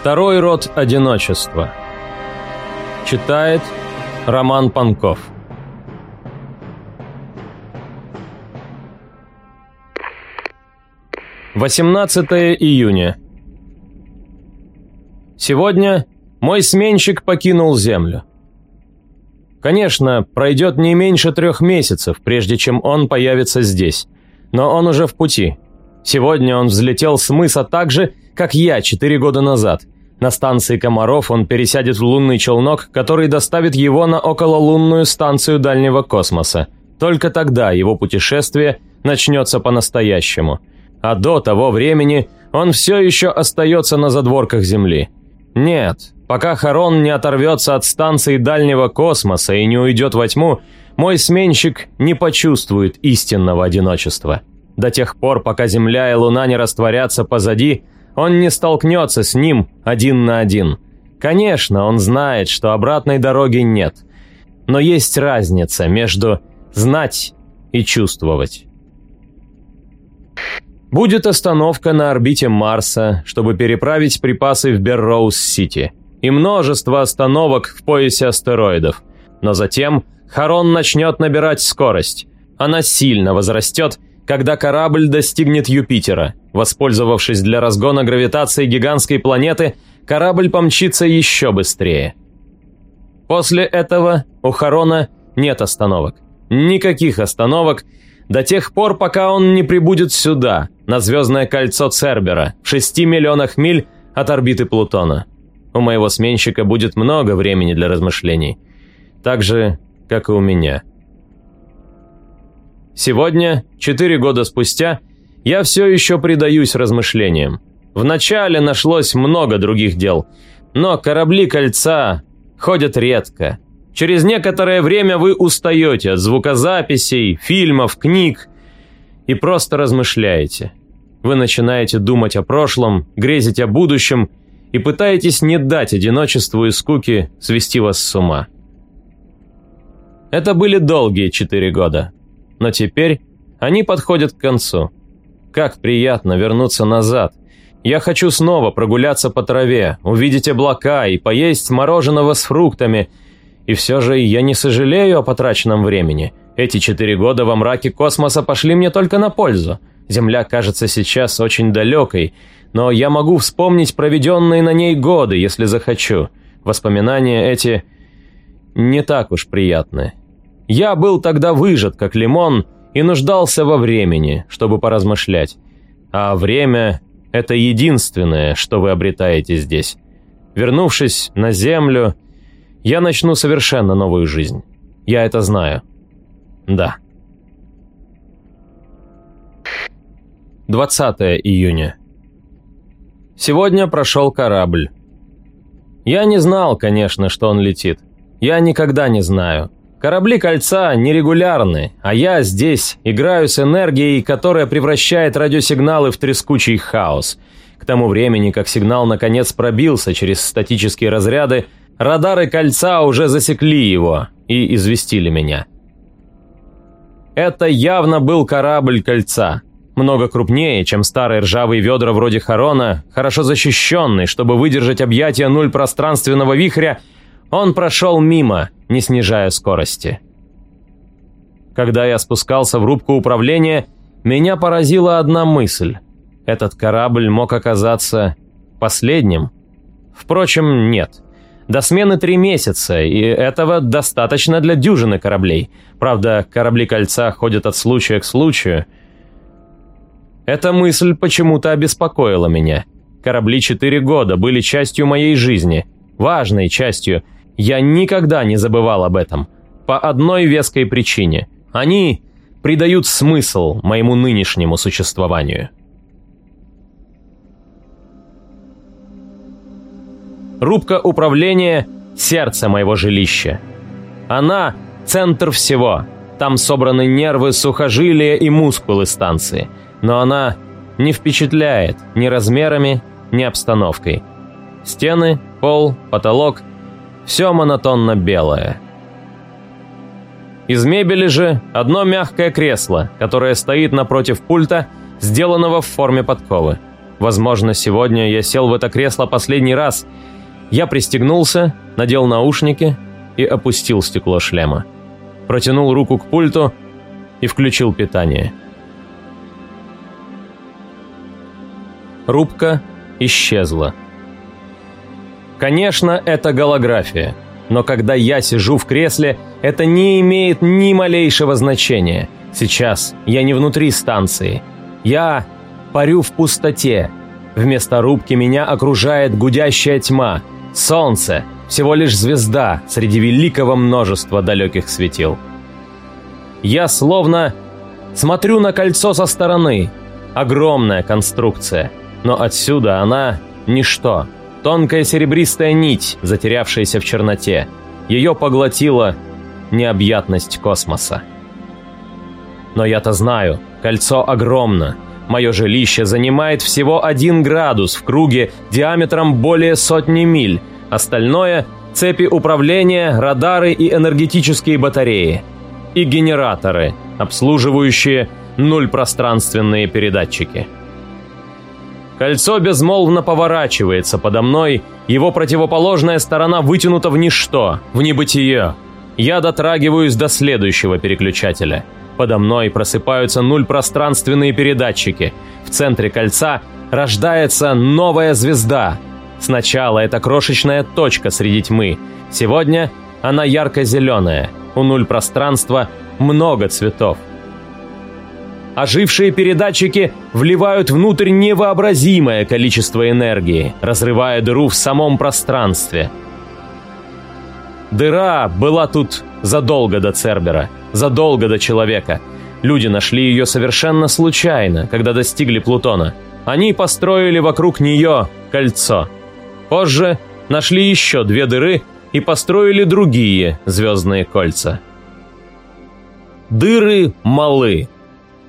Второй род одиночества. Читает Роман Панков. Восемнадцатое июня. Сегодня мой сменщик покинул Землю. Конечно, пройдет не меньше трех месяцев, прежде чем он появится здесь, но он уже в пути. Сегодня он взлетел с мыса так же, как я четыре года назад. На станции Комаров он пересядет в лунный челнок, который доставит его на окололунную станцию дальнего космоса. Только тогда его путешествие начнется по-настоящему. А до того времени он все еще остается на задворках Земли. Нет, пока Харон не оторвется от станции дальнего космоса и не уйдет во тьму, мой сменщик не почувствует истинного одиночества. До тех пор, пока Земля и Луна не растворятся позади, он не столкнется с ним один на один. Конечно, он знает, что обратной дороги нет. Но есть разница между знать и чувствовать. Будет остановка на орбите Марса, чтобы переправить припасы в Берроуз-Сити. И множество остановок в поясе астероидов. Но затем Харон начнет набирать скорость. Она сильно возрастет, когда корабль достигнет Юпитера. Воспользовавшись для разгона гравитации гигантской планеты, корабль помчится еще быстрее. После этого у Харона нет остановок. Никаких остановок до тех пор, пока он не прибудет сюда, на звездное кольцо Цербера, в 6 миллионах миль от орбиты Плутона. У моего сменщика будет много времени для размышлений. Так же, как и у меня. Сегодня, четыре года спустя, я все еще предаюсь размышлениям. Вначале нашлось много других дел, но корабли кольца ходят редко. Через некоторое время вы устаете от звукозаписей, фильмов, книг и просто размышляете. Вы начинаете думать о прошлом, грезить о будущем и пытаетесь не дать одиночеству и скуке свести вас с ума. Это были долгие четыре года, но теперь они подходят к концу. Как приятно вернуться назад. Я хочу снова прогуляться по траве, увидеть облака и поесть мороженого с фруктами. И все же я не сожалею о потраченном времени. Эти четыре года во мраке космоса пошли мне только на пользу. Земля кажется сейчас очень далекой, но я могу вспомнить проведенные на ней годы, если захочу. Воспоминания эти не так уж приятны. Я был тогда выжат, как лимон, и нуждался во времени, чтобы поразмышлять. А время – это единственное, что вы обретаете здесь. Вернувшись на Землю, я начну совершенно новую жизнь. Я это знаю. Да. 20 июня. Сегодня прошел корабль. Я не знал, конечно, что он летит. Я никогда не знаю. Корабли кольца нерегулярны, а я здесь играю с энергией, которая превращает радиосигналы в трескучий хаос. К тому времени, как сигнал наконец пробился через статические разряды, радары кольца уже засекли его и известили меня. Это явно был корабль кольца. Много крупнее, чем старые ржавые ведра вроде Харона, хорошо защищенный, чтобы выдержать объятия нуль пространственного вихря, он прошел мимо – не снижая скорости. Когда я спускался в рубку управления, меня поразила одна мысль. Этот корабль мог оказаться последним. Впрочем, нет. До смены три месяца, и этого достаточно для дюжины кораблей. Правда, корабли кольца ходят от случая к случаю. Эта мысль почему-то обеспокоила меня. Корабли четыре года были частью моей жизни, важной частью – я никогда не забывал об этом. По одной веской причине. Они придают смысл моему нынешнему существованию. Рубка управления – сердце моего жилища. Она – центр всего. Там собраны нервы, сухожилия и мускулы станции. Но она не впечатляет ни размерами, ни обстановкой. Стены, пол, потолок все монотонно белое. Из мебели же одно мягкое кресло, которое стоит напротив пульта, сделанного в форме подковы. Возможно, сегодня я сел в это кресло последний раз. Я пристегнулся, надел наушники и опустил стекло шлема. Протянул руку к пульту и включил питание. Рубка исчезла. Конечно, это голография, но когда я сижу в кресле, это не имеет ни малейшего значения. Сейчас я не внутри станции. Я парю в пустоте. Вместо рубки меня окружает гудящая тьма. Солнце – всего лишь звезда среди великого множества далеких светил. Я словно смотрю на кольцо со стороны. Огромная конструкция – но отсюда она – ничто. Тонкая серебристая нить, затерявшаяся в черноте. Ее поглотила необъятность космоса. Но я-то знаю, кольцо огромно. Мое жилище занимает всего один градус в круге диаметром более сотни миль. Остальное – цепи управления, радары и энергетические батареи. И генераторы, обслуживающие нульпространственные передатчики. Кольцо безмолвно поворачивается подо мной, его противоположная сторона вытянута в ничто, в небытие. Я дотрагиваюсь до следующего переключателя. Подо мной просыпаются нуль пространственные передатчики. В центре кольца рождается новая звезда. Сначала это крошечная точка среди тьмы. Сегодня она ярко-зеленая. У нуль пространства много цветов. Ожившие передатчики вливают внутрь невообразимое количество энергии, разрывая дыру в самом пространстве. Дыра была тут задолго до Цербера, задолго до человека. Люди нашли ее совершенно случайно, когда достигли Плутона. Они построили вокруг нее кольцо. Позже нашли еще две дыры и построили другие звездные кольца. Дыры малы,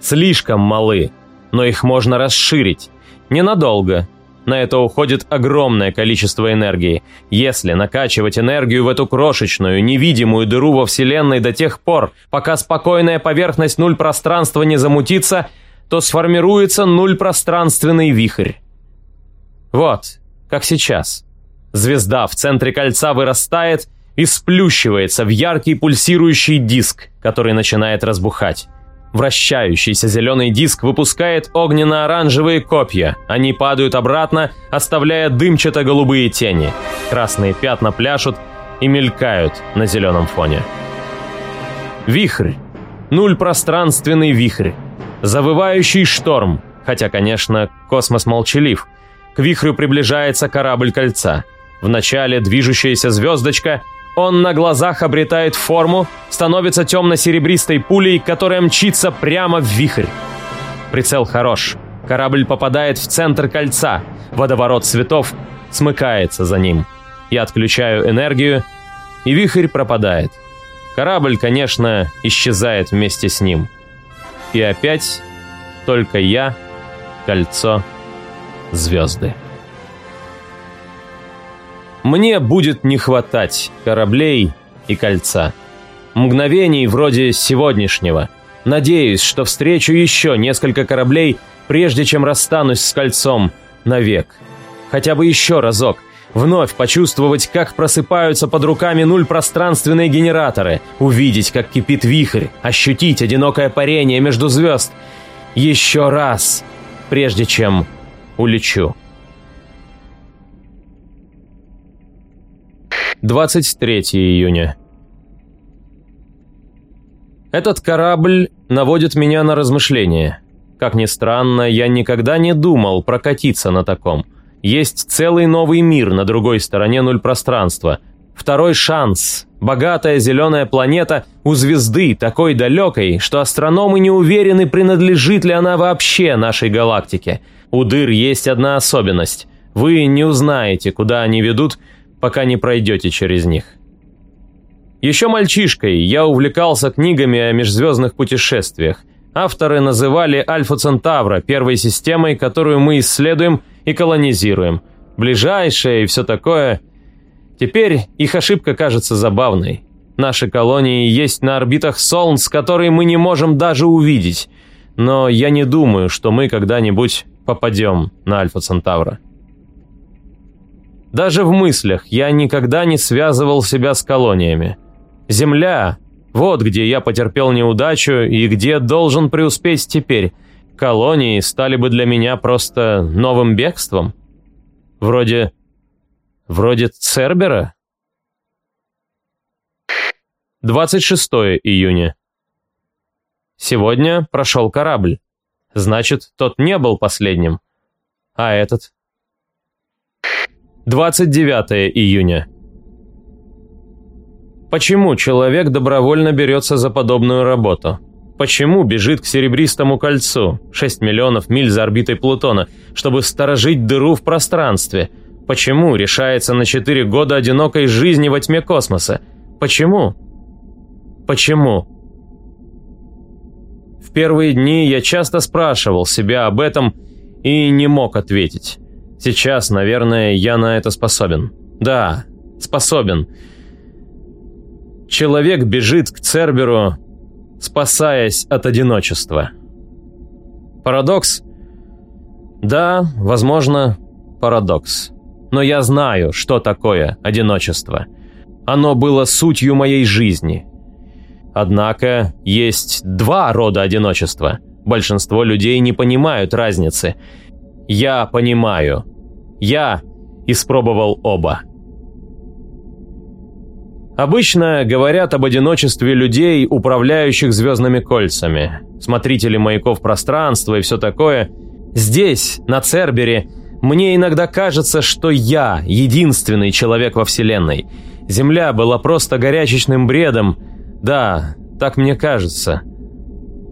слишком малы, но их можно расширить. Ненадолго. На это уходит огромное количество энергии. Если накачивать энергию в эту крошечную, невидимую дыру во Вселенной до тех пор, пока спокойная поверхность нуль пространства не замутится, то сформируется нульпространственный вихрь. Вот, как сейчас. Звезда в центре кольца вырастает и сплющивается в яркий пульсирующий диск, который начинает разбухать. Вращающийся зеленый диск выпускает огненно-оранжевые копья. Они падают обратно, оставляя дымчато-голубые тени. Красные пятна пляшут и мелькают на зеленом фоне. Вихрь. Нуль пространственный вихрь. Завывающий шторм. Хотя, конечно, космос молчалив. К вихрю приближается корабль кольца. Вначале движущаяся звездочка – он на глазах обретает форму, становится темно-серебристой пулей, которая мчится прямо в вихрь. Прицел хорош. Корабль попадает в центр кольца. Водоворот цветов смыкается за ним. Я отключаю энергию, и вихрь пропадает. Корабль, конечно, исчезает вместе с ним. И опять только я, кольцо, звезды. Мне будет не хватать кораблей и кольца. Мгновений вроде сегодняшнего. Надеюсь, что встречу еще несколько кораблей, прежде чем расстанусь с кольцом навек. Хотя бы еще разок. Вновь почувствовать, как просыпаются под руками нуль пространственные генераторы, увидеть, как кипит вихрь, ощутить одинокое парение между звезд. Еще раз, прежде чем улечу. 23 июня. Этот корабль наводит меня на размышления. Как ни странно, я никогда не думал прокатиться на таком. Есть целый новый мир на другой стороне нуль пространства. Второй шанс. Богатая зеленая планета у звезды, такой далекой, что астрономы не уверены, принадлежит ли она вообще нашей галактике. У дыр есть одна особенность. Вы не узнаете, куда они ведут, пока не пройдете через них. Еще мальчишкой я увлекался книгами о межзвездных путешествиях. Авторы называли Альфа Центавра первой системой, которую мы исследуем и колонизируем. Ближайшая и все такое. Теперь их ошибка кажется забавной. Наши колонии есть на орбитах Солнц, которые мы не можем даже увидеть. Но я не думаю, что мы когда-нибудь попадем на Альфа Центавра. Даже в мыслях я никогда не связывал себя с колониями. Земля – вот где я потерпел неудачу и где должен преуспеть теперь. Колонии стали бы для меня просто новым бегством. Вроде... вроде Цербера? 26 июня. Сегодня прошел корабль. Значит, тот не был последним. А этот? 29 июня. Почему человек добровольно берется за подобную работу? Почему бежит к серебристому кольцу, 6 миллионов миль за орбитой Плутона, чтобы сторожить дыру в пространстве? Почему решается на 4 года одинокой жизни во тьме космоса? Почему? Почему? В первые дни я часто спрашивал себя об этом и не мог ответить. Сейчас, наверное, я на это способен. Да, способен. Человек бежит к Церберу, спасаясь от одиночества. Парадокс? Да, возможно, парадокс. Но я знаю, что такое одиночество. Оно было сутью моей жизни. Однако есть два рода одиночества. Большинство людей не понимают разницы. Я понимаю. Я испробовал оба. Обычно говорят об одиночестве людей, управляющих звездными кольцами, смотрители маяков пространства и все такое. Здесь, на Цербере, мне иногда кажется, что я единственный человек во Вселенной. Земля была просто горячечным бредом. Да, так мне кажется.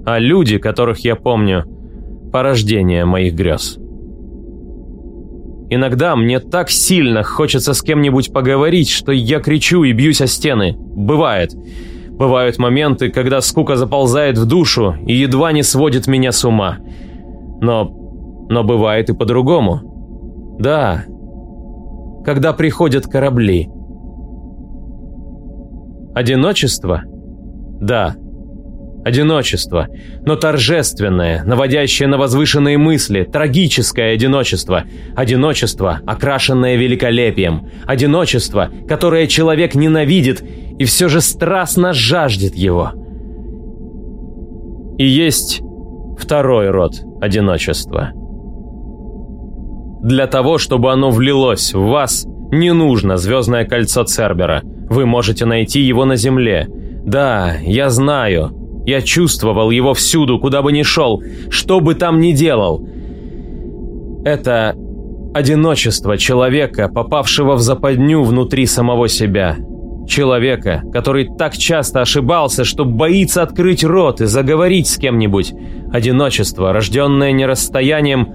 А люди, которых я помню, порождение моих грез. Иногда мне так сильно хочется с кем-нибудь поговорить, что я кричу и бьюсь о стены. Бывает. Бывают моменты, когда скука заползает в душу и едва не сводит меня с ума. Но... но бывает и по-другому. Да. Когда приходят корабли. Одиночество? Да. Одиночество, но торжественное, наводящее на возвышенные мысли, трагическое одиночество. Одиночество, окрашенное великолепием. Одиночество, которое человек ненавидит и все же страстно жаждет его. И есть второй род одиночества. Для того, чтобы оно влилось в вас, не нужно звездное кольцо Цербера. Вы можете найти его на Земле. Да, я знаю, я чувствовал его всюду, куда бы ни шел, что бы там ни делал. Это одиночество человека, попавшего в западню внутри самого себя. Человека, который так часто ошибался, что боится открыть рот и заговорить с кем-нибудь. Одиночество, рожденное не расстоянием,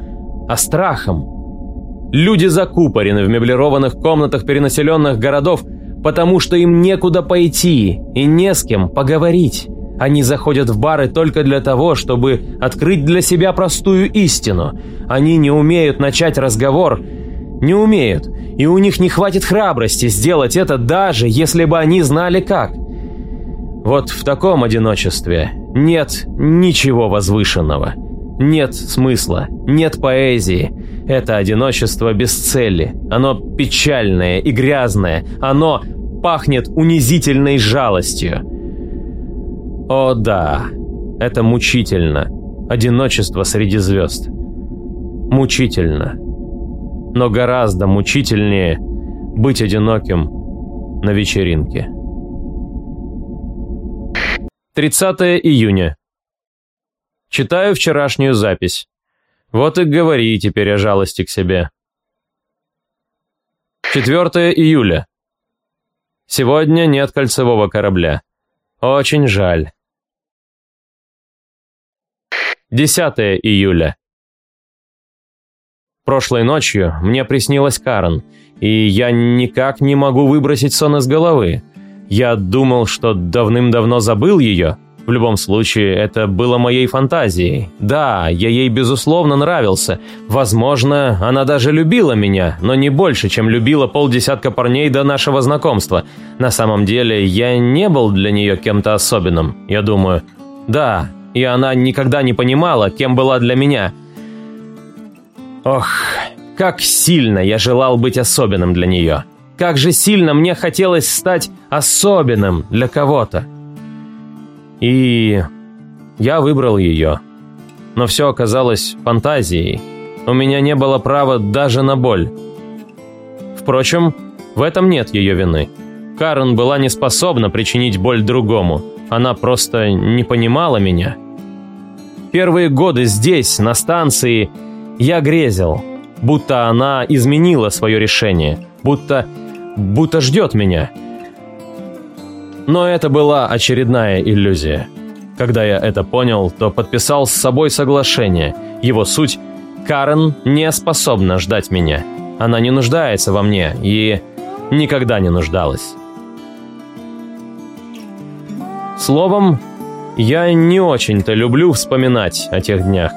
а страхом. Люди закупорены в меблированных комнатах перенаселенных городов, потому что им некуда пойти и не с кем поговорить. Они заходят в бары только для того, чтобы открыть для себя простую истину. Они не умеют начать разговор, не умеют, и у них не хватит храбрости сделать это, даже если бы они знали как. Вот в таком одиночестве нет ничего возвышенного. Нет смысла, нет поэзии. Это одиночество без цели. Оно печальное и грязное. Оно пахнет унизительной жалостью. О да, это мучительно. Одиночество среди звезд. Мучительно. Но гораздо мучительнее быть одиноким на вечеринке. 30 июня. Читаю вчерашнюю запись. Вот и говори теперь о жалости к себе. 4 июля. Сегодня нет кольцевого корабля. Очень жаль. 10 июля. Прошлой ночью мне приснилась Карен, и я никак не могу выбросить сон из головы. Я думал, что давным-давно забыл ее. В любом случае, это было моей фантазией. Да, я ей безусловно нравился. Возможно, она даже любила меня, но не больше, чем любила полдесятка парней до нашего знакомства. На самом деле, я не был для нее кем-то особенным, я думаю. Да, и она никогда не понимала, кем была для меня. Ох, как сильно я желал быть особенным для нее. Как же сильно мне хотелось стать особенным для кого-то. И я выбрал ее. Но все оказалось фантазией. У меня не было права даже на боль. Впрочем, в этом нет ее вины. Карен была не способна причинить боль другому. Она просто не понимала меня. Первые годы здесь, на станции, я грезил, будто она изменила свое решение, будто, будто ждет меня. Но это была очередная иллюзия. Когда я это понял, то подписал с собой соглашение. Его суть – Карен не способна ждать меня. Она не нуждается во мне и никогда не нуждалась. Словом, я не очень-то люблю вспоминать о тех днях.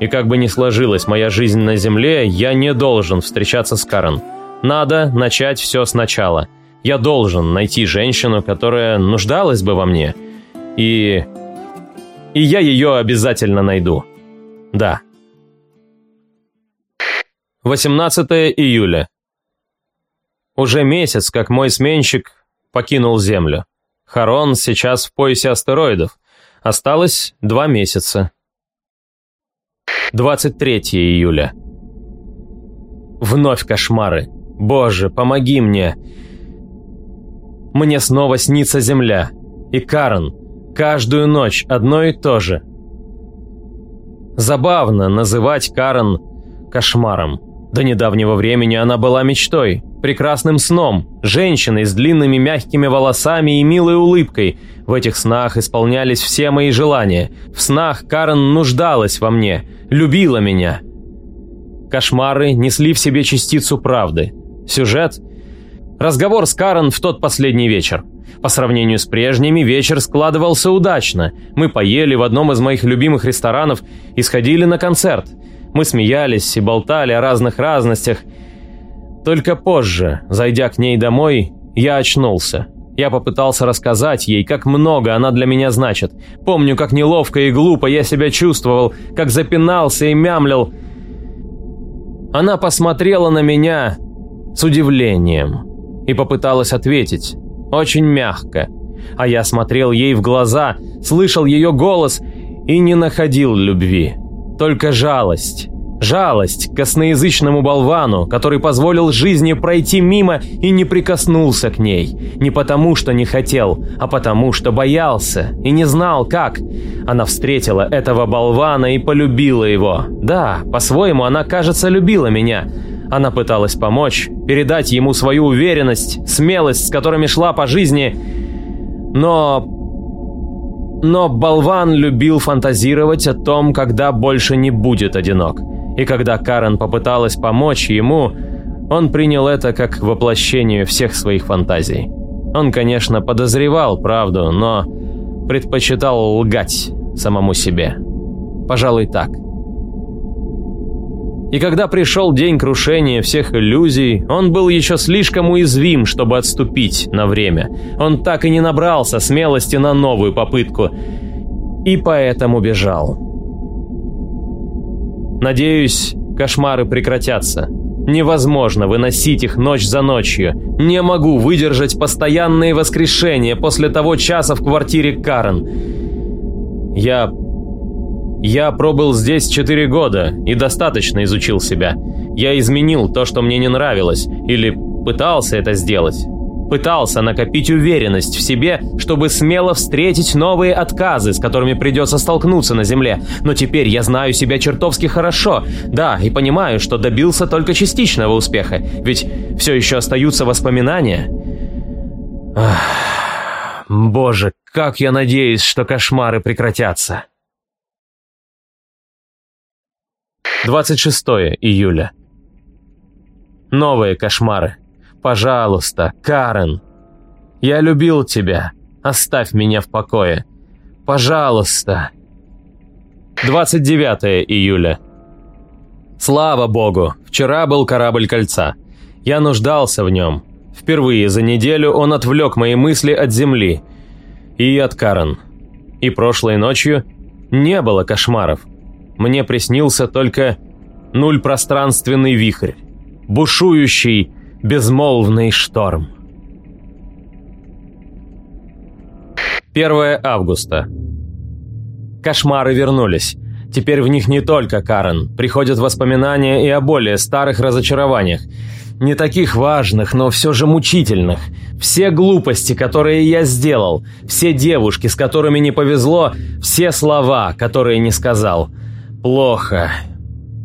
И как бы ни сложилась моя жизнь на Земле, я не должен встречаться с Карен. Надо начать все сначала. Я должен найти женщину, которая нуждалась бы во мне. И... И я ее обязательно найду. Да. 18 июля. Уже месяц, как мой сменщик покинул Землю. Харон сейчас в поясе астероидов. Осталось два месяца. 23 июля. Вновь кошмары. Боже, помоги мне. Мне снова снится Земля. И Карен. Каждую ночь одно и то же. Забавно называть Карен кошмаром. До недавнего времени она была мечтой, прекрасным сном, женщиной с длинными мягкими волосами и милой улыбкой. В этих снах исполнялись все мои желания. В снах Карен нуждалась во мне, любила меня. Кошмары несли в себе частицу правды. Сюжет – разговор с Карен в тот последний вечер. По сравнению с прежними, вечер складывался удачно. Мы поели в одном из моих любимых ресторанов и сходили на концерт – мы смеялись и болтали о разных разностях. Только позже, зайдя к ней домой, я очнулся. Я попытался рассказать ей, как много она для меня значит. Помню, как неловко и глупо я себя чувствовал, как запинался и мямлил. Она посмотрела на меня с удивлением и попыталась ответить, очень мягко. А я смотрел ей в глаза, слышал ее голос и не находил любви только жалость. Жалость к косноязычному болвану, который позволил жизни пройти мимо и не прикоснулся к ней. Не потому, что не хотел, а потому, что боялся и не знал, как. Она встретила этого болвана и полюбила его. Да, по-своему она, кажется, любила меня. Она пыталась помочь, передать ему свою уверенность, смелость, с которыми шла по жизни. Но но болван любил фантазировать о том, когда больше не будет одинок. И когда Карен попыталась помочь ему, он принял это как воплощение всех своих фантазий. Он, конечно, подозревал правду, но предпочитал лгать самому себе. Пожалуй, так. И когда пришел день крушения всех иллюзий, он был еще слишком уязвим, чтобы отступить на время. Он так и не набрался смелости на новую попытку. И поэтому бежал. Надеюсь, кошмары прекратятся. Невозможно выносить их ночь за ночью. Не могу выдержать постоянные воскрешения после того часа в квартире Карен. Я я пробыл здесь четыре года и достаточно изучил себя. Я изменил то, что мне не нравилось, или пытался это сделать. Пытался накопить уверенность в себе, чтобы смело встретить новые отказы, с которыми придется столкнуться на земле. Но теперь я знаю себя чертовски хорошо. Да, и понимаю, что добился только частичного успеха. Ведь все еще остаются воспоминания. Ах, боже, как я надеюсь, что кошмары прекратятся. 26 июля. Новые кошмары. Пожалуйста, Карен. Я любил тебя. Оставь меня в покое. Пожалуйста. 29 июля. Слава богу, вчера был корабль кольца. Я нуждался в нем. Впервые за неделю он отвлек мои мысли от земли. И от Карен. И прошлой ночью не было кошмаров. Мне приснился только нуль пространственный вихрь, бушующий безмолвный шторм. 1 августа. Кошмары вернулись. Теперь в них не только Карен. Приходят воспоминания и о более старых разочарованиях. Не таких важных, но все же мучительных. Все глупости, которые я сделал. Все девушки, с которыми не повезло. Все слова, которые не сказал. Плохо.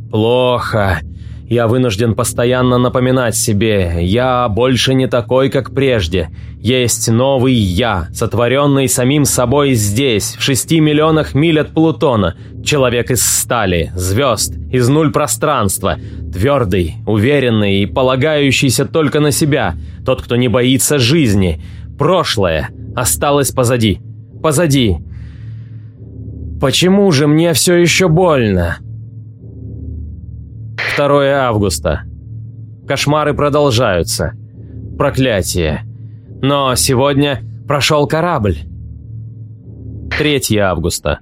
Плохо. Я вынужден постоянно напоминать себе, я больше не такой, как прежде. Есть новый я, сотворенный самим собой здесь, в шести миллионах миль от Плутона. Человек из стали, звезд, из нуль пространства. Твердый, уверенный и полагающийся только на себя. Тот, кто не боится жизни. Прошлое осталось позади. Позади. Почему же мне все еще больно? 2 августа. Кошмары продолжаются. Проклятие. Но сегодня прошел корабль. 3 августа.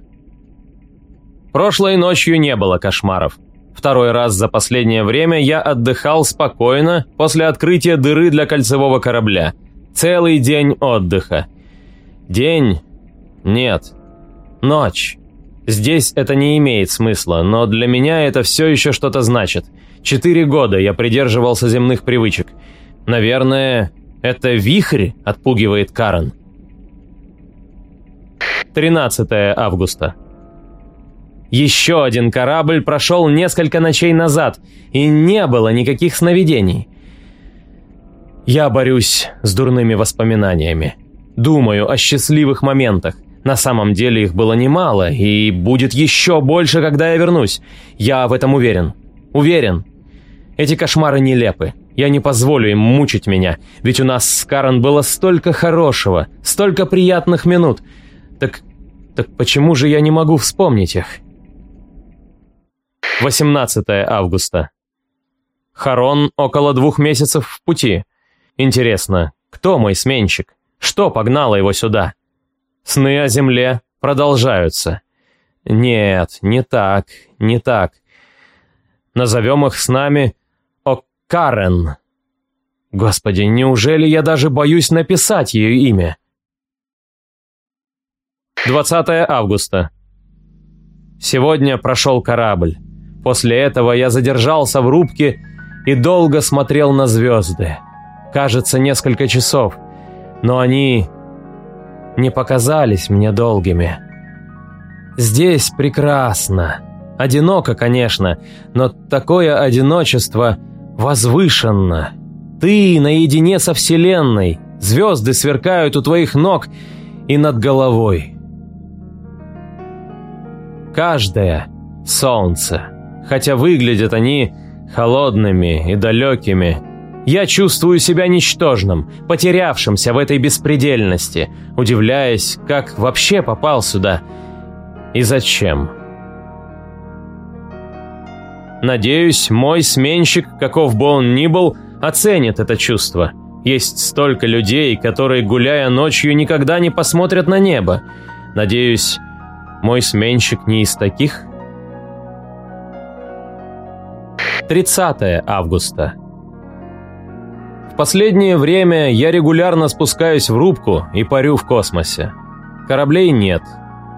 Прошлой ночью не было кошмаров. Второй раз за последнее время я отдыхал спокойно после открытия дыры для кольцевого корабля. Целый день отдыха. День? Нет. Ночь. Здесь это не имеет смысла, но для меня это все еще что-то значит. Четыре года я придерживался земных привычек. Наверное, это вихрь отпугивает Карен. 13 августа. Еще один корабль прошел несколько ночей назад, и не было никаких сновидений. Я борюсь с дурными воспоминаниями. Думаю о счастливых моментах. На самом деле их было немало, и будет еще больше, когда я вернусь. Я в этом уверен. Уверен. Эти кошмары нелепы. Я не позволю им мучить меня, ведь у нас с Карен было столько хорошего, столько приятных минут. Так, так почему же я не могу вспомнить их? 18 августа. Харон около двух месяцев в пути. Интересно, кто мой сменщик? Что погнало его сюда? Сны о земле продолжаются. Нет, не так, не так. Назовем их с нами Карен. Господи, неужели я даже боюсь написать ее имя? 20 августа. Сегодня прошел корабль. После этого я задержался в рубке и долго смотрел на звезды. Кажется, несколько часов. Но они не показались мне долгими. Здесь прекрасно. Одиноко, конечно, но такое одиночество возвышенно. Ты наедине со Вселенной, звезды сверкают у твоих ног и над головой. Каждое — солнце, хотя выглядят они холодными и далекими — я чувствую себя ничтожным, потерявшимся в этой беспредельности, удивляясь, как вообще попал сюда и зачем. Надеюсь, мой сменщик, каков бы он ни был, оценит это чувство. Есть столько людей, которые, гуляя ночью, никогда не посмотрят на небо. Надеюсь, мой сменщик не из таких? 30 августа. Последнее время я регулярно спускаюсь в рубку и парю в космосе. Кораблей нет,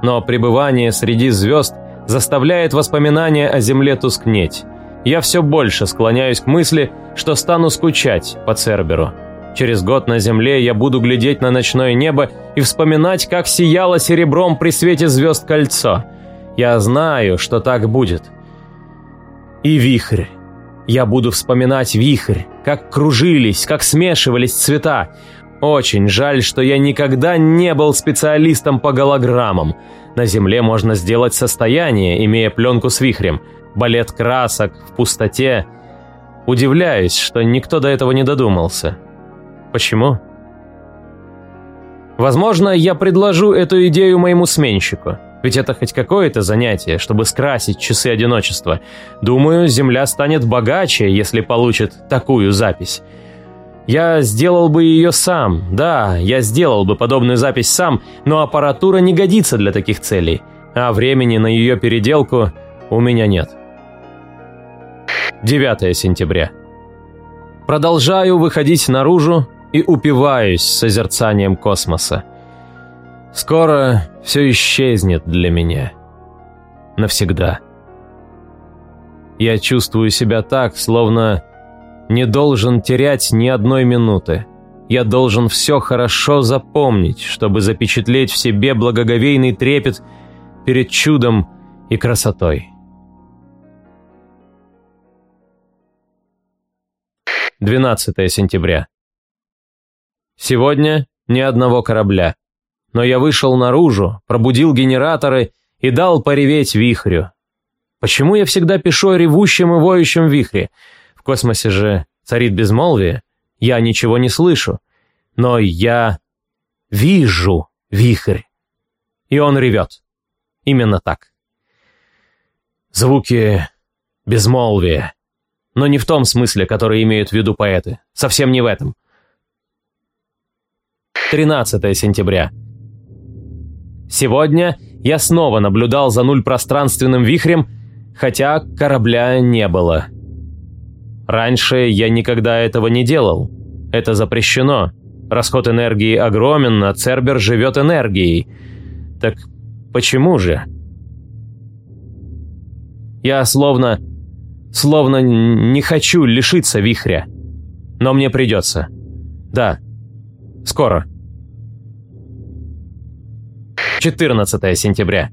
но пребывание среди звезд заставляет воспоминания о Земле тускнеть. Я все больше склоняюсь к мысли, что стану скучать по Церберу. Через год на Земле я буду глядеть на ночное небо и вспоминать, как сияло серебром при свете звезд кольцо. Я знаю, что так будет. И вихрь. Я буду вспоминать вихрь, как кружились, как смешивались цвета. Очень жаль, что я никогда не был специалистом по голограммам. На Земле можно сделать состояние, имея пленку с вихрем. Балет красок в пустоте. Удивляюсь, что никто до этого не додумался. Почему? Возможно, я предложу эту идею моему сменщику. Ведь это хоть какое-то занятие, чтобы скрасить часы одиночества. Думаю, Земля станет богаче, если получит такую запись. Я сделал бы ее сам, да, я сделал бы подобную запись сам, но аппаратура не годится для таких целей, а времени на ее переделку у меня нет. 9 сентября. Продолжаю выходить наружу и упиваюсь созерцанием космоса. Скоро все исчезнет для меня. Навсегда. Я чувствую себя так, словно не должен терять ни одной минуты. Я должен все хорошо запомнить, чтобы запечатлеть в себе благоговейный трепет перед чудом и красотой. 12 сентября. Сегодня ни одного корабля. Но я вышел наружу, пробудил генераторы и дал пореветь вихрю. Почему я всегда пишу о ревущем и воющем вихре? В космосе же царит безмолвие. Я ничего не слышу. Но я вижу вихрь. И он ревет. Именно так. Звуки безмолвия. Но не в том смысле, который имеют в виду поэты. Совсем не в этом. 13 сентября. Сегодня я снова наблюдал за нульпространственным вихрем, хотя корабля не было. Раньше я никогда этого не делал. Это запрещено. Расход энергии огромен, а Цербер живет энергией. Так почему же? Я словно... словно не хочу лишиться вихря. Но мне придется. Да. Скоро. 14 сентября.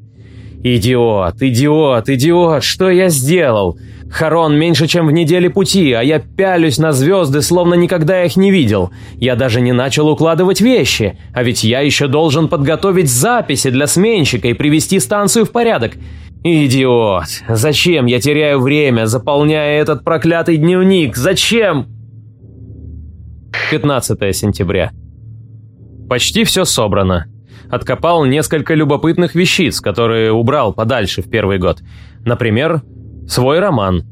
«Идиот, идиот, идиот, что я сделал? Харон меньше, чем в неделе пути, а я пялюсь на звезды, словно никогда их не видел. Я даже не начал укладывать вещи, а ведь я еще должен подготовить записи для сменщика и привести станцию в порядок. Идиот, зачем я теряю время, заполняя этот проклятый дневник? Зачем?» 15 сентября. Почти все собрано откопал несколько любопытных вещиц, которые убрал подальше в первый год. Например, свой роман.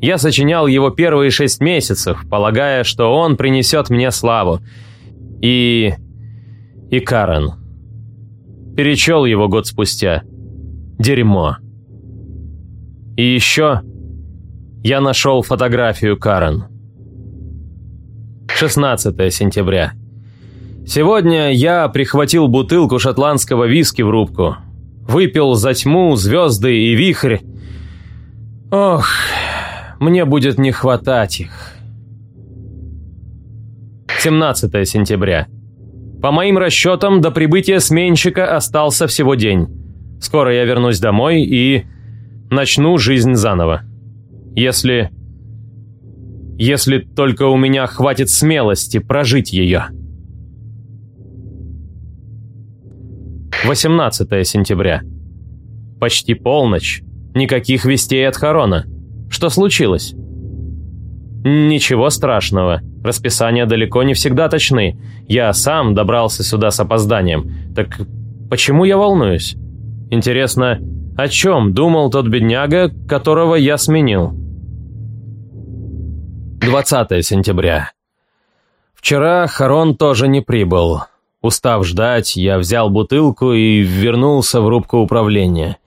Я сочинял его первые шесть месяцев, полагая, что он принесет мне славу. И... и Карен. Перечел его год спустя. Дерьмо. И еще я нашел фотографию Карен. 16 сентября. Сегодня я прихватил бутылку шотландского виски в рубку. Выпил за тьму, звезды и вихрь. Ох, мне будет не хватать их. 17 сентября. По моим расчетам, до прибытия сменщика остался всего день. Скоро я вернусь домой и начну жизнь заново. Если... Если только у меня хватит смелости прожить ее. 18 сентября. Почти полночь. Никаких вестей от Харона. Что случилось? Ничего страшного. Расписания далеко не всегда точны. Я сам добрался сюда с опозданием. Так почему я волнуюсь? Интересно, о чем думал тот бедняга, которого я сменил? 20 сентября. Вчера Харон тоже не прибыл. Устав ждать, я взял бутылку и вернулся в рубку управления.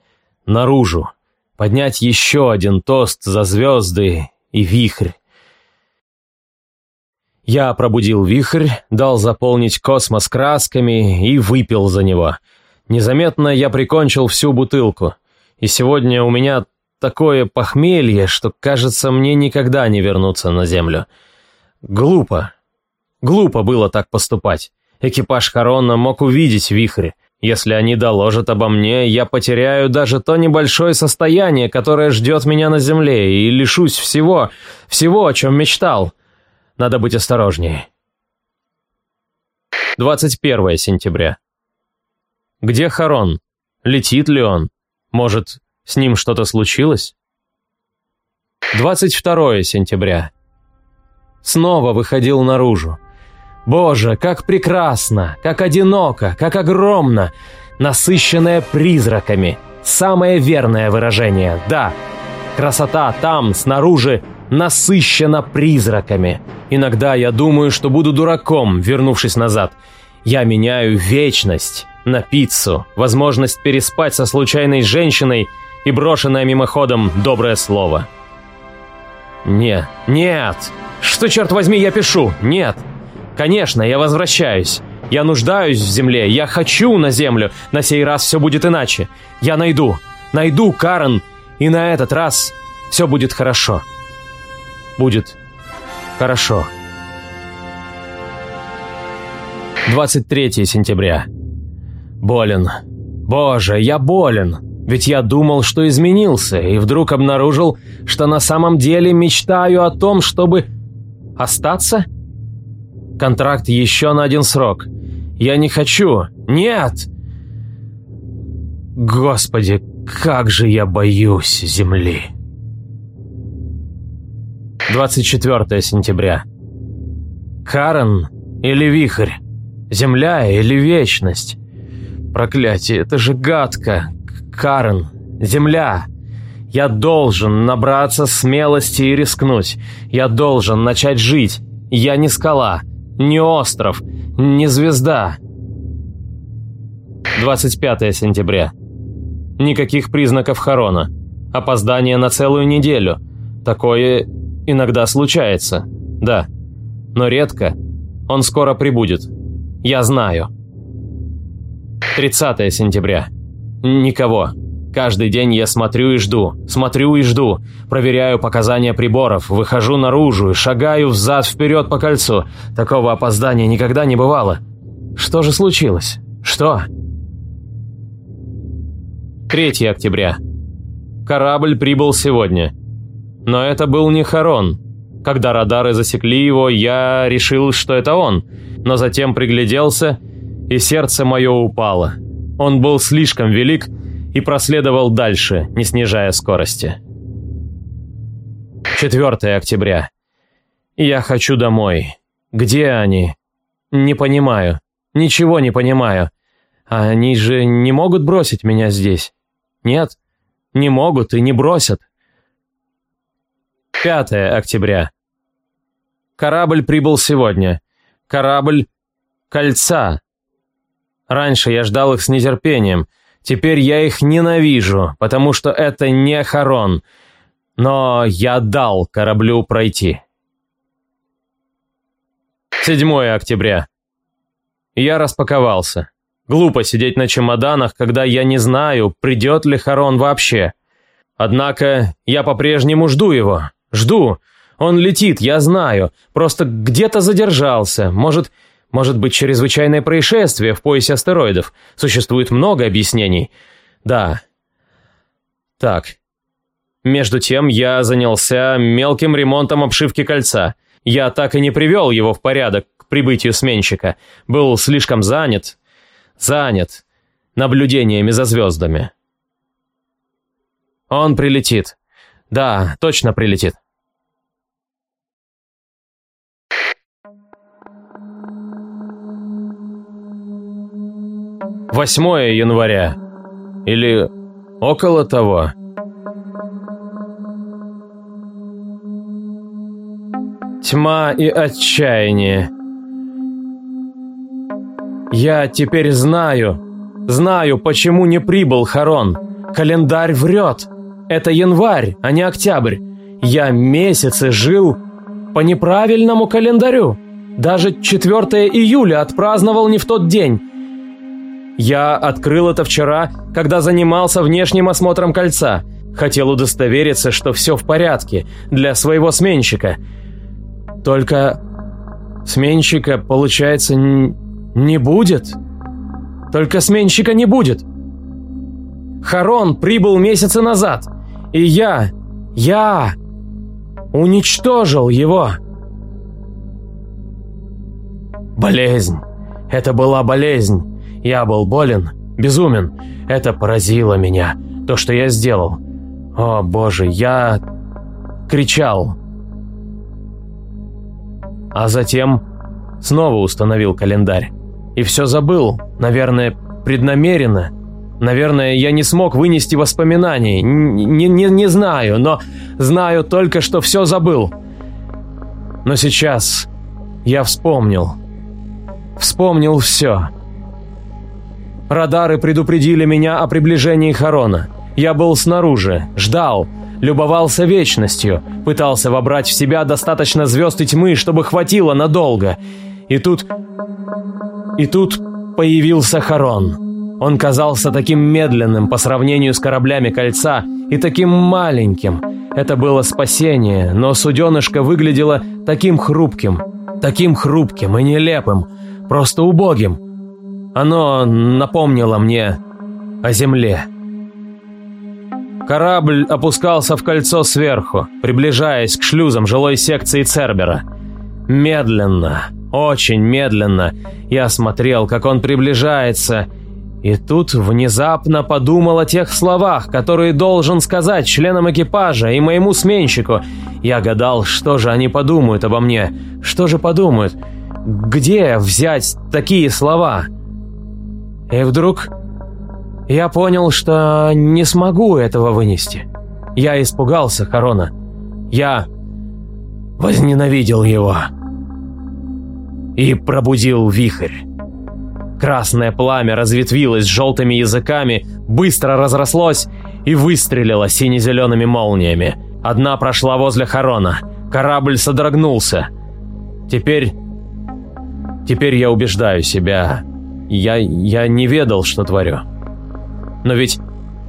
Наружу. Поднять еще один тост за звезды и вихрь. Я пробудил вихрь, дал заполнить космос красками и выпил за него. Незаметно я прикончил всю бутылку. И сегодня у меня такое похмелье, что, кажется, мне никогда не вернуться на Землю. Глупо. Глупо было так поступать. Экипаж Харона мог увидеть вихрь. Если они доложат обо мне, я потеряю даже то небольшое состояние, которое ждет меня на земле, и лишусь всего, всего, о чем мечтал. Надо быть осторожнее. 21 сентября. Где Харон? Летит ли он? Может, с ним что-то случилось? 22 сентября. Снова выходил наружу. Боже, как прекрасно, как одиноко, как огромно, насыщенное призраками. Самое верное выражение, да. Красота там, снаружи, насыщена призраками. Иногда я думаю, что буду дураком, вернувшись назад. Я меняю вечность на пиццу, возможность переспать со случайной женщиной и брошенное мимоходом доброе слово. Нет, нет! Что, черт возьми, я пишу? Нет! Конечно, я возвращаюсь. Я нуждаюсь в земле, я хочу на землю. На сей раз все будет иначе. Я найду, найду Карен, и на этот раз все будет хорошо. Будет хорошо. 23 сентября. Болен. Боже, я болен. Ведь я думал, что изменился, и вдруг обнаружил, что на самом деле мечтаю о том, чтобы остаться? Контракт еще на один срок. Я не хочу. Нет! Господи, как же я боюсь земли. 24 сентября. Карен или вихрь? Земля или вечность? Проклятие, это же гадко. Карен, земля. Я должен набраться смелости и рискнуть. Я должен начать жить. Я не скала, не остров, не звезда. 25 сентября. Никаких признаков Харона. Опоздание на целую неделю. Такое иногда случается. Да. Но редко. Он скоро прибудет. Я знаю. 30 сентября. Никого. Каждый день я смотрю и жду, смотрю и жду, проверяю показания приборов, выхожу наружу и шагаю взад-вперед по кольцу. Такого опоздания никогда не бывало. Что же случилось? Что? 3 октября. Корабль прибыл сегодня. Но это был не Харон. Когда радары засекли его, я решил, что это он, но затем пригляделся, и сердце мое упало. Он был слишком велик и проследовал дальше, не снижая скорости. 4 октября. Я хочу домой. Где они? Не понимаю. Ничего не понимаю. Они же не могут бросить меня здесь. Нет, не могут и не бросят. 5 октября. Корабль прибыл сегодня. Корабль «Кольца». Раньше я ждал их с нетерпением. Теперь я их ненавижу, потому что это не Харон. Но я дал кораблю пройти. 7 октября. Я распаковался. Глупо сидеть на чемоданах, когда я не знаю, придет ли Харон вообще. Однако я по-прежнему жду его. Жду. Он летит, я знаю. Просто где-то задержался. Может, может быть чрезвычайное происшествие в поясе астероидов. Существует много объяснений. Да. Так. Между тем я занялся мелким ремонтом обшивки кольца. Я так и не привел его в порядок к прибытию сменщика. Был слишком занят. Занят. Наблюдениями за звездами. Он прилетит. Да, точно прилетит. 8 января. Или около того. Тьма и отчаяние. Я теперь знаю, знаю, почему не прибыл Харон. Календарь врет. Это январь, а не октябрь. Я месяцы жил по неправильному календарю. Даже 4 июля отпраздновал не в тот день. Я открыл это вчера, когда занимался внешним осмотром кольца. Хотел удостовериться, что все в порядке для своего сменщика. Только сменщика, получается, не будет. Только сменщика не будет. Харон прибыл месяцы назад, и я, я уничтожил его. Болезнь. Это была болезнь. Я был болен, безумен. Это поразило меня, то, что я сделал. О, боже, я кричал. А затем снова установил календарь. И все забыл, наверное, преднамеренно. Наверное, я не смог вынести воспоминаний. Не, не, не знаю, но знаю только, что все забыл. Но сейчас я вспомнил. Вспомнил все. Радары предупредили меня о приближении Харона. Я был снаружи, ждал. любовался вечностью, пытался вобрать в себя достаточно звезд и тьмы, чтобы хватило надолго. И тут... И тут появился Харон. Он казался таким медленным по сравнению с кораблями кольца и таким маленьким. Это было спасение, но суденышко выглядело таким хрупким, таким хрупким и нелепым, просто убогим. Оно напомнило мне о земле. Корабль опускался в кольцо сверху, приближаясь к шлюзам жилой секции Цербера. Медленно, очень медленно я смотрел, как он приближается, и тут внезапно подумал о тех словах, которые должен сказать членам экипажа и моему сменщику. Я гадал, что же они подумают обо мне, что же подумают, где взять такие слова. И вдруг я понял, что не смогу этого вынести. Я испугался Харона. Я возненавидел его. И пробудил вихрь. Красное пламя разветвилось желтыми языками, быстро разрослось и выстрелило сине-зелеными молниями. Одна прошла возле Харона. Корабль содрогнулся. Теперь... Теперь я убеждаю себя. Я... я не ведал, что творю. Но ведь...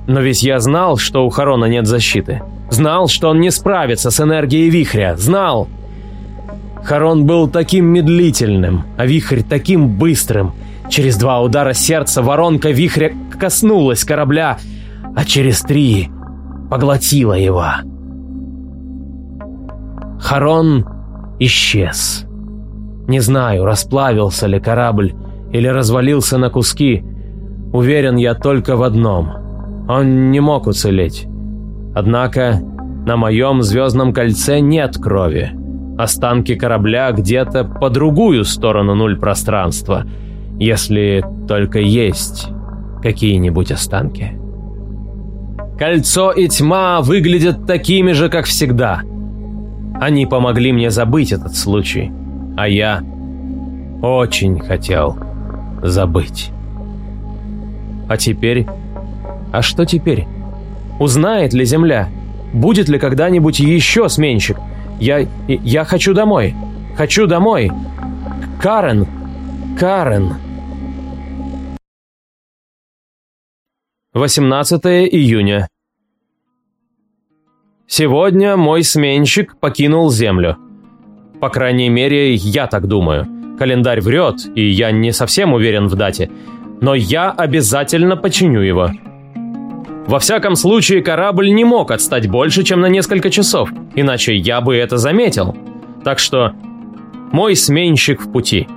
Но ведь я знал, что у Харона нет защиты. Знал, что он не справится с энергией вихря. Знал. Харон был таким медлительным, а вихрь таким быстрым. Через два удара сердца воронка вихря коснулась корабля, а через три поглотила его. Харон исчез. Не знаю, расплавился ли корабль или развалился на куски, Уверен я только в одном. Он не мог уцелеть. Однако на моем звездном кольце нет крови. Останки корабля где-то по другую сторону нуль пространства, если только есть какие-нибудь останки. Кольцо и тьма выглядят такими же, как всегда. Они помогли мне забыть этот случай, а я очень хотел забыть. А теперь? А что теперь? Узнает ли Земля? Будет ли когда-нибудь еще сменщик? Я... я хочу домой. Хочу домой. Карен. Карен. 18 июня. Сегодня мой сменщик покинул Землю. По крайней мере, я так думаю. Календарь врет, и я не совсем уверен в дате но я обязательно починю его. Во всяком случае, корабль не мог отстать больше, чем на несколько часов, иначе я бы это заметил. Так что мой сменщик в пути.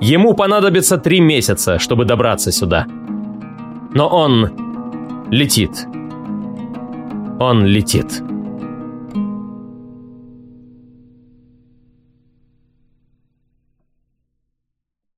Ему понадобится три месяца, чтобы добраться сюда. Но он летит. Он летит.